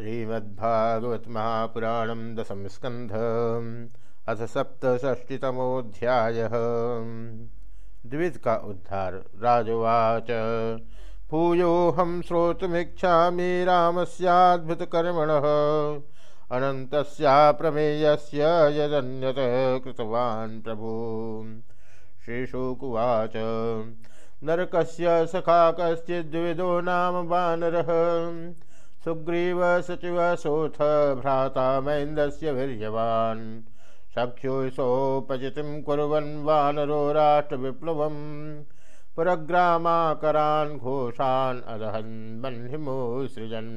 श्रीमद्भागवत महापुराण दशम स्कंध अथ सप्तष्टितमोध्याय द्विज का उद्धार, राजवाच। भूयोहम श्रोतमीक्षा रामस्याद्भुतकर्मण अनंत प्रमेय यदन्यत कृतवान् प्रभु। श्रीशुकुवाच। नरकस्य सखा कश्चिद्विदो नाम वानरः सुग्रीव सचिव सोऽथ भ्राता महेन्द्रस्य वीर्यवान्। सख्युसोपचितिं कुर्वन् वानरो राष्ट्रविप्लवम्। पुरग्रामाकरान् घोषान् अदहन् बह्निमुसृजन्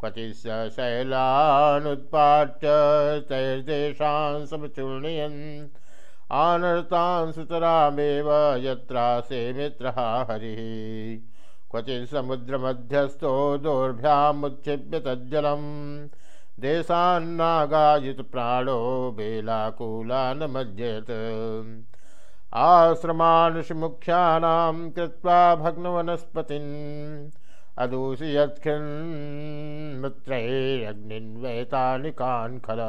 क्वचित् शैलानुत्पाट्य तैर्देशान् समचूर्णयन्। आनर्तान् सुतरामेव यत्रासे मित्रः हरिः। क्वचि समुद्रमध्यस्थो दोर्भ्यामुच्छिप्य तज्जलम् देशान्नागायित प्राणो बेलाकूलानमज्जयत् आश्रमानुषमुख्यानां कृत्वा भग्नवनस्पतिन् अदूषि यत्खिन्मुत्रैरग्निन्वैतानिकान् खल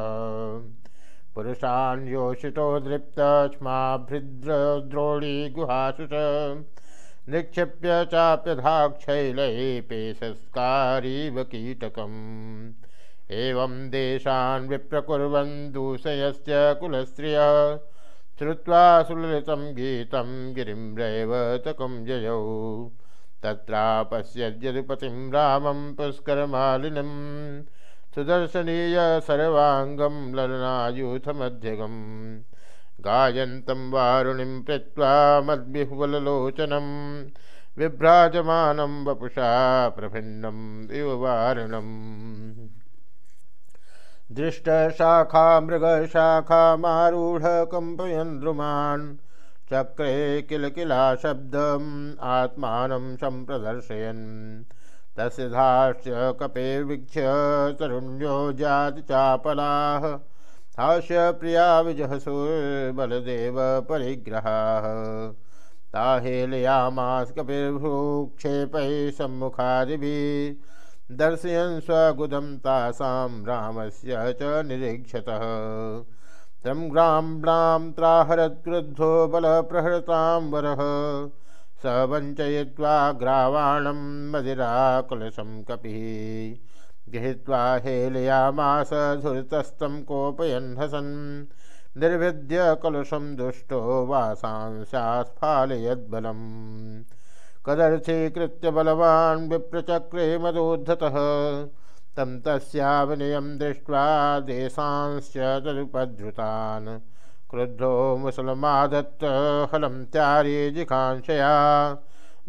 पुरुषान् योषितो दृप्तक्ष्माभृद्रद्रोणी गुहासु च निक्षिप्य चाप्यधाक्षैलैः पेशस्कारीव कीटकम्। एवं देशान् विप्रकुर्वन् दूषयस्य कुलस्त्रियः। श्रुत्वा सुललितं गीतं गिरिं रैवतकं जयौ तत्रापश्यद्यदुपतिं रामं पुष्करमालिनं सुदर्शनीय सर्वाङ्गं ललनायूथमध्यगम् गायन्तं वारुणिं प्रीत्वा मद्विह्वललोचनं विभ्राजमानं वपुषा प्रभिन्नम् इव वारुणम् दृष्टशाखा मृगशाखामारूढ कम्पयन् द्रुमान् चक्रे किल किला शब्दम् आत्मानं सम्प्रदर्शयन्। तस्य धास्य कपे वीक्ष्य तरुण्यो जातिचापलाः हास्य प्रिया विजहसुर्बलदेव परिग्रहाः। ताहेलयामास कपिर्भूक्षेपैः सम्मुखादिभिः दर्शयन् स्वगुदं तासां रामस्य च निरीक्षतः। तं ग्राम्णां त्राहरत्क्रुद्धो बलप्रहृतां वरः। स वञ्चयित्वा ग्रावाणं मदिराकुलशं कपिः। गृहीत्वा हेलयामास धुर्तस्तं कोपयन् हसन् निर्विद्य कलुषं दुष्टो वासांस्यास्फालयद्बलम् कदर्थीकृत्य बलवान् विप्रचक्रे मदोद्धतः। तं तस्याविनयं दृष्ट्वा देशांश्च तदुपधृतान् क्रुद्धो मुसलमादत्त हलं त्यारे जिखांशया।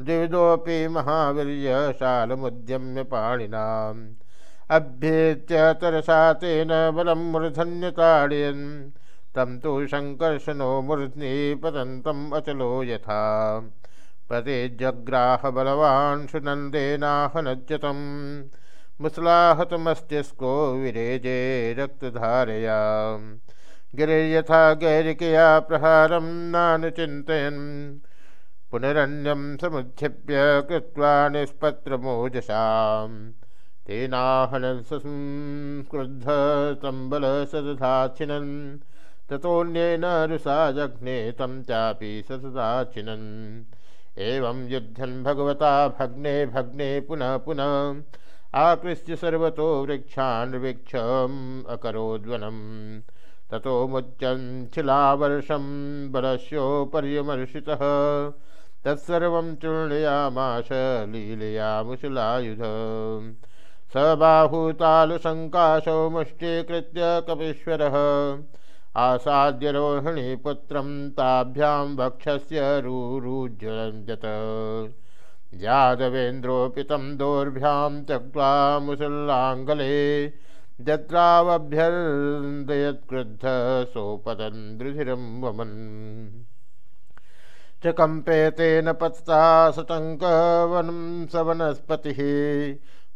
द्विविदोऽपि महावीर्यशालमुद्यम्य पाणिनाम्। अभ्येत्य तरसा तेन बलं मूर्धन्यताडयन् तं तु शङ्कर्षणो मूर्ध्नि पतन्तम् अचलो यथा। पतिजग्राह बलवान् सुनन्देनाहनज्यतम् मुसलाहतमस्तिष्को विरेजे रक्तधारया। गिरिर्यथा गैरिकया प्रहारं नानुचिन्तयन् पुनरन्यं समुत्थिप्य कृत्वा निष्पत्रमोजसाम्। तेनाहनसंक्रुद्ध तम्बल सदधाचिनन् ततोऽन्येन रुषाजघ्ने तं चापि सतदाचिनन् एवं युध्यन् भगवता भग्ने भग्ने पुनः पुनः आकृष्य सर्वतो वृक्षान् वृक्षम् अकरोद्वनम्। ततो मुच्यञ्छिलावर्षं बलस्योपर्यमर्षितः। तत्सर्वं चूर्णयामाश लीलया मुशलायुध। स बाहुतालुशङ्काशौ मुष्टीकृत्य कपीश्वरः आसाद्य रोहिणी पुत्रं ताभ्यां वक्षस्य रूरुज्वलञ्जत। यादवेन्द्रोऽपि तं दोर्भ्यां त्यक्त्वा मुसल्लाङ्गले जत्रावभ्यर्दयत्क्रुद्ध सोपदन् वमन्। च कम्पेतेन पतता सटङ्कवनं स वनस्पतिः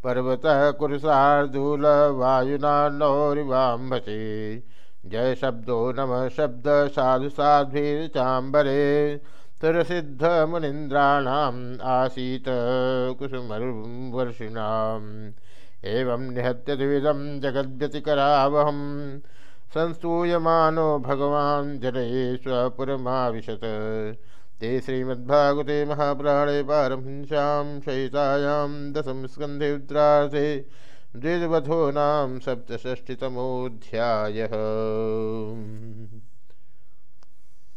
पर्वतः कुरुसार्दूलवायुना नौरिवाम्भसे। जय शब्दो नम शब्द साधु साध्वीचाम्बरे सुरसिद्धमुनीन्द्राणाम् आसीत् कुसुमवर्षिणाम् एवं निहत्य द्विविधम जगद्यतिकरावहम संस्तूयमानो भगवान् जनये स्वपुरमाविशत ते श्रीमद्भागवते महापुराणे पारमश्यां शयितायां दशम स्कन्धे उत्तरार्धे द्विजवधो नाम सप्तषष्टितमोऽध्यायः।